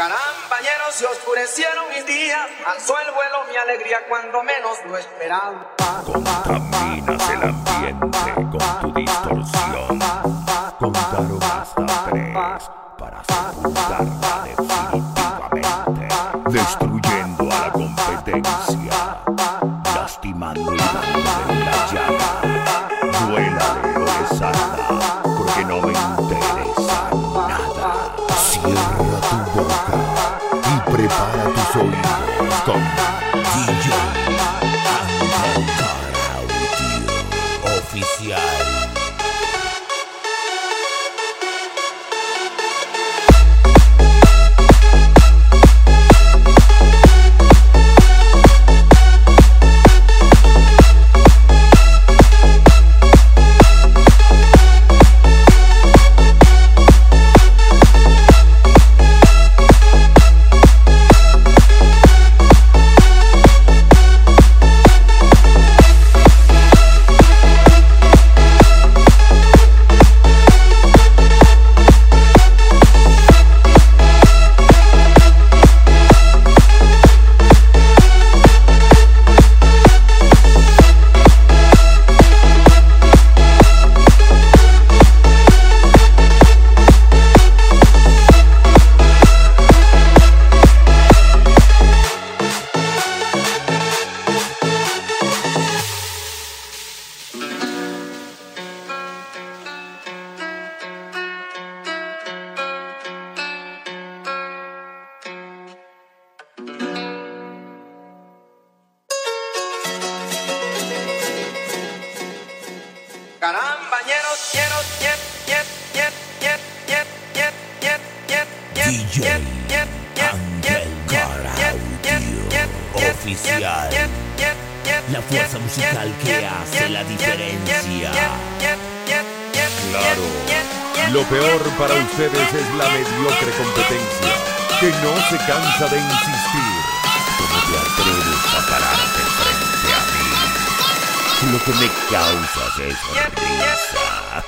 Carambañeros se oscurecieron mis días, alzó el vuelo mi alegría cuando menos lo esperaba. Contaminas el ambiente con tu distorsión. Contaron hasta tres para sepultarla definitivamente, destruyendo a la competencia, lastimando y dando en la llaga. Duélale o desata, porque no me soy con DJ Oficial. Quiero, quiero, quiero, quiero, quiero, quiero, quiero, quiero, DJ Ángel Caraudio Oficial. La fuerza musical que hace la diferencia. Claro. Lo peor para ustedes es la mediocre competencia, que no se cansa de insistir. Lo que me causas es risa.